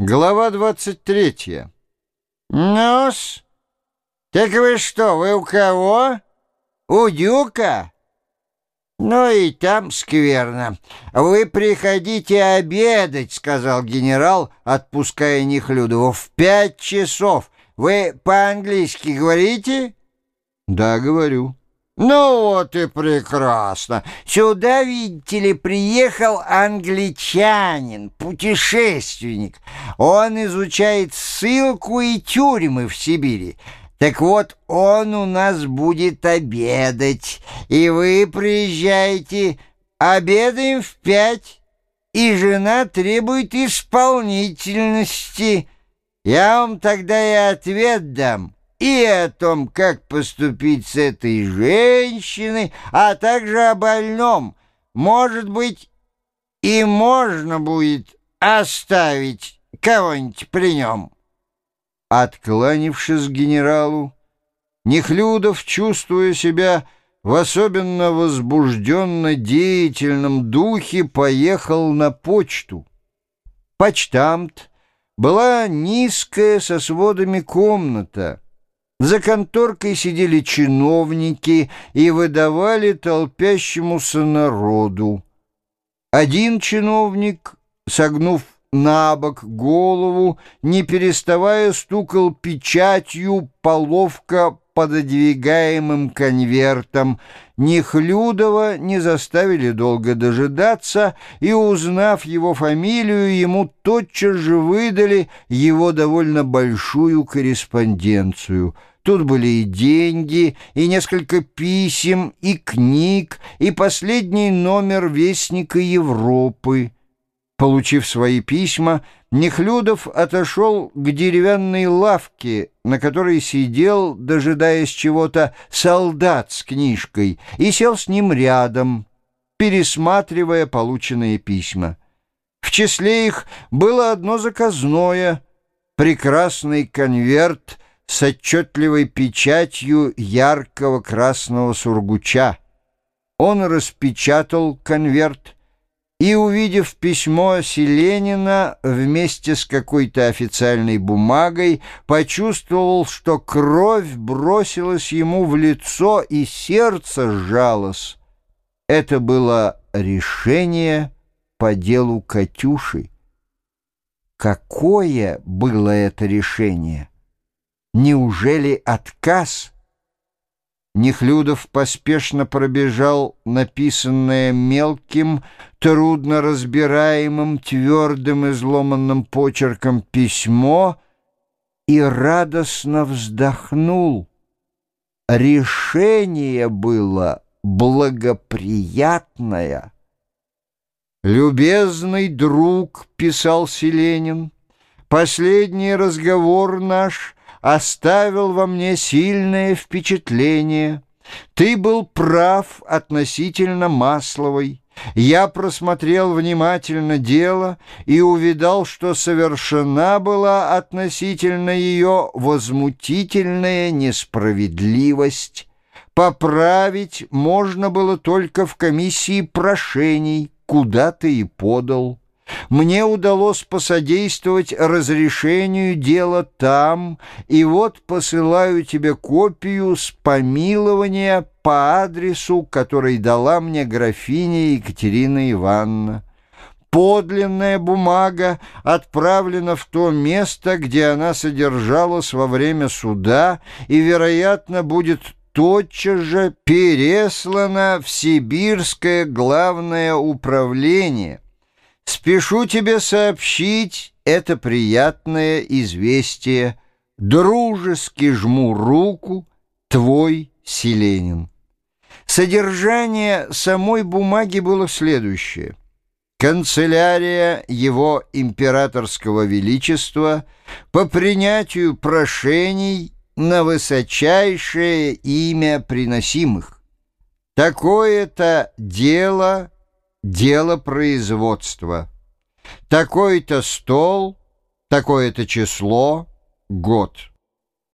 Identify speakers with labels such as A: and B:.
A: Глава 23.
B: Ну-с, так вы что, вы у кого? У Дюка? Ну и там скверно. Вы приходите обедать, сказал генерал, отпуская Нехлюдову. В пять часов. Вы по-английски говорите?
A: Да, говорю.
B: Ну вот и прекрасно. Сюда, видите ли, приехал англичанин, путешественник. Он изучает ссылку и тюрьмы в Сибири. Так вот, он у нас будет обедать, и вы приезжаете, обедаем в пять, и жена требует исполнительности. Я вам тогда и ответ дам» и о том, как поступить с этой женщиной, а также о больном. Может быть, и можно будет оставить кого-нибудь при нем.
A: Откланившись генералу, Нехлюдов, чувствуя себя в особенно возбужденно деятельном духе, поехал на почту. Почтамт была низкая со сводами комната — за конторкой сидели чиновники и выдавали толпящемуся народу. Один чиновник, согнув на бок голову, не переставая стукал печатью половка пододвигаемым конвертом. Нехлюдова не заставили долго дожидаться, и, узнав его фамилию, ему тотчас же выдали его довольно большую корреспонденцию — Тут были и деньги, и несколько писем, и книг, и последний номер Вестника Европы. Получив свои письма, Нехлюдов отошел к деревянной лавке, на которой сидел, дожидаясь чего-то, солдат с книжкой, и сел с ним рядом, пересматривая полученные письма. В числе их было одно заказное, прекрасный конверт — с отчетливой печатью яркого красного сургуча. Он распечатал конверт и, увидев письмо Селенина вместе с какой-то официальной бумагой, почувствовал, что кровь бросилась ему в лицо и сердце сжалось. Это было решение по делу Катюши. Какое было это решение? Неужели отказ? Нехлюдов поспешно пробежал написанное мелким, трудно разбираемым, твердым изломанным почерком письмо и радостно вздохнул. Решение было благоприятное. «Любезный друг», — писал Селенин, — «последний разговор наш — оставил во мне сильное впечатление. Ты был прав относительно Масловой. Я просмотрел внимательно дело и увидал, что совершена была относительно ее возмутительная несправедливость. Поправить можно было только в комиссии прошений, куда ты и подал. Мне удалось посодействовать разрешению дела там, и вот посылаю тебе копию с помилования по адресу, который дала мне графиня Екатерина Ивановна. Подлинная бумага отправлена в то место, где она содержалась во время суда и, вероятно, будет тотчас же переслана в Сибирское главное управление — Спешу тебе сообщить это приятное известие. Дружески жму руку, твой Селенин. Содержание самой бумаги было следующее. Канцелярия его императорского величества по принятию прошений на высочайшее имя приносимых. Такое-то дело дело производства. Такой-то стол, такое-то число, год.